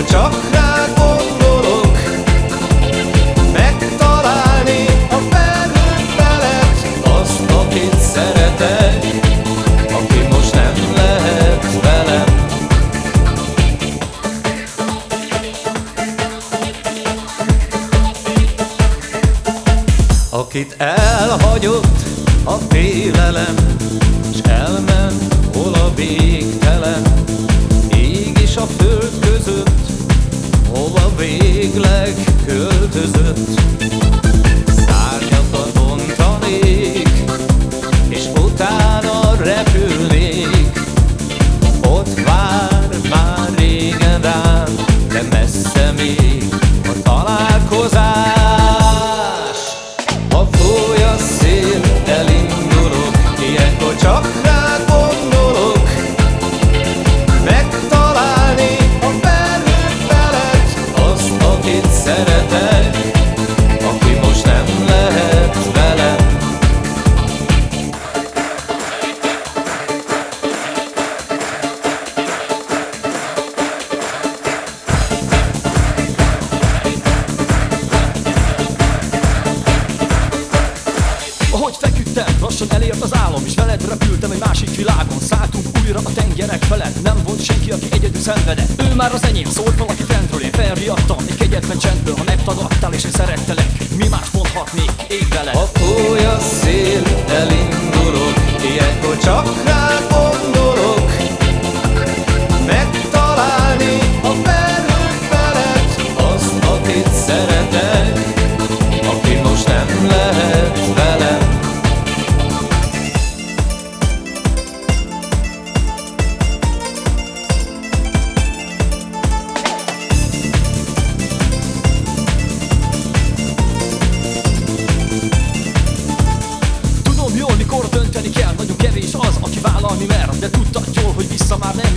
Hol csak rád gondolok. Megtalálni a felőttelet Azt, akit szeretek Aki most nem lehet velem. Akit elhagyott a félelem S elment hol a végtelen a föld között Hova végleg költözött. Szárnyakat bontanék lassan elért az álom És veled repültem egy másik világon. Szálltunk újra a tengerek felett Nem volt senki, aki egyedül szenvedett. Ő már az enyém, szólt valaki fentről Én felriadtam, egy kegyetlen csendből Ha megtagadtál és én szerettelek Mi más mondhatnék, ég fúj a szél, elindulok Ilyenkor csak rád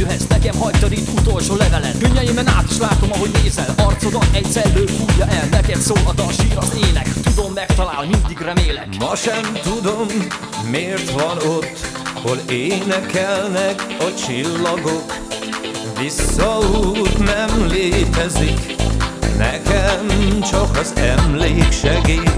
jöhetsz Nekem hagytad itt utolsó levelet. Könnyeimen át is látom, ahogy nézel Arcodat egy szellő fújja el Neked szól a dal, az ének. Tudom, megtalál, mindig remélek. Ma sem tudom, miért van ott Hol énekelnek a csillagok. Visszaút nem létezik Nekem csak az emlék segít